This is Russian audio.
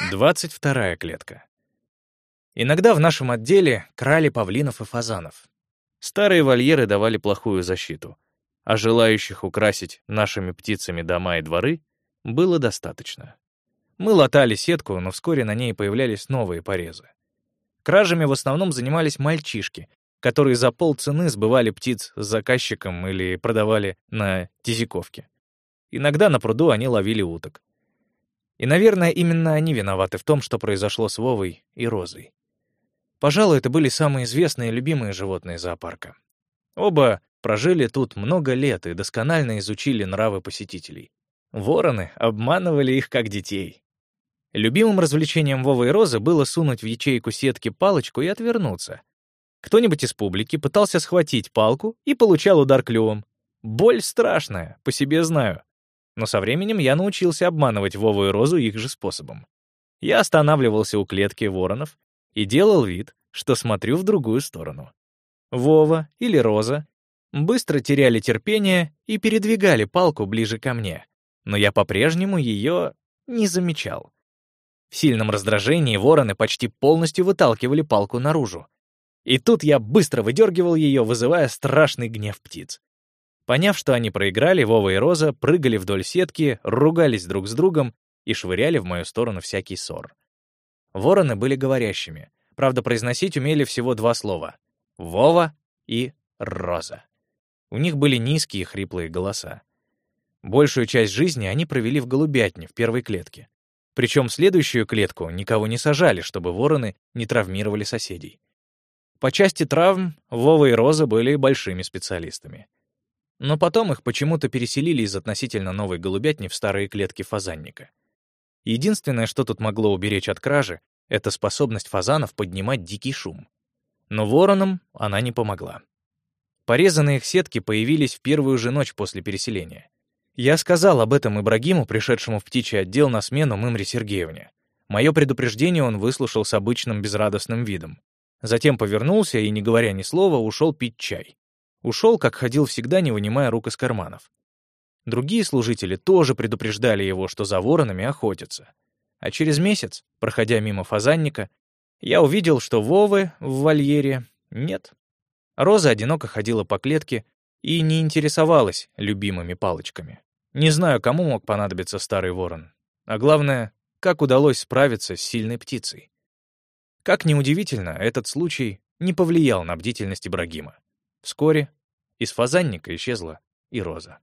22 клетка. Иногда в нашем отделе крали павлинов и фазанов. Старые вольеры давали плохую защиту, а желающих украсить нашими птицами дома и дворы было достаточно. Мы латали сетку, но вскоре на ней появлялись новые порезы. Кражами в основном занимались мальчишки, которые за полцены сбывали птиц с заказчиком или продавали на тизиковке. Иногда на пруду они ловили уток. И, наверное, именно они виноваты в том, что произошло с Вовой и Розой. Пожалуй, это были самые известные и любимые животные зоопарка. Оба прожили тут много лет и досконально изучили нравы посетителей. Вороны обманывали их как детей. Любимым развлечением Вовы и Розы было сунуть в ячейку сетки палочку и отвернуться. Кто-нибудь из публики пытался схватить палку и получал удар клювом. Боль страшная, по себе знаю. Но со временем я научился обманывать Вову и Розу их же способом. Я останавливался у клетки воронов и делал вид, что смотрю в другую сторону. Вова или Роза быстро теряли терпение и передвигали палку ближе ко мне, но я по-прежнему ее не замечал. В сильном раздражении вороны почти полностью выталкивали палку наружу. И тут я быстро выдергивал ее, вызывая страшный гнев птиц. Поняв, что они проиграли, Вова и Роза прыгали вдоль сетки, ругались друг с другом и швыряли в мою сторону всякий ссор. Вороны были говорящими, правда, произносить умели всего два слова — «Вова» и «Роза». У них были низкие хриплые голоса. Большую часть жизни они провели в голубятне, в первой клетке. Причем следующую клетку никого не сажали, чтобы вороны не травмировали соседей. По части травм Вова и Роза были большими специалистами. Но потом их почему-то переселили из относительно новой голубятни в старые клетки фазанника. Единственное, что тут могло уберечь от кражи, это способность фазанов поднимать дикий шум. Но воронам она не помогла. Порезанные их сетки появились в первую же ночь после переселения. Я сказал об этом Ибрагиму, пришедшему в птичий отдел на смену Мымре Сергеевне. Мое предупреждение он выслушал с обычным безрадостным видом. Затем повернулся и, не говоря ни слова, ушел пить чай. Ушел, как ходил всегда, не вынимая рук из карманов. Другие служители тоже предупреждали его, что за воронами охотятся. А через месяц, проходя мимо фазанника, я увидел, что Вовы в вольере нет. Роза одиноко ходила по клетке и не интересовалась любимыми палочками. Не знаю, кому мог понадобиться старый ворон. А главное, как удалось справиться с сильной птицей. Как ни удивительно, этот случай не повлиял на бдительность Ибрагима. Вскоре из фазанника исчезла и роза.